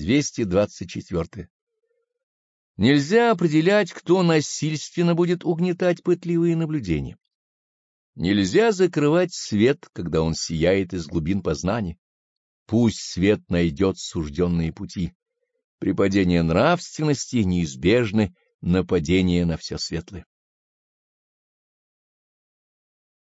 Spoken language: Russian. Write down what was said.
224. Нельзя определять, кто насильственно будет угнетать пытливые наблюдения. Нельзя закрывать свет, когда он сияет из глубин познания. Пусть свет найдет сужденные пути. При падении нравственности неизбежны нападения на все светлое.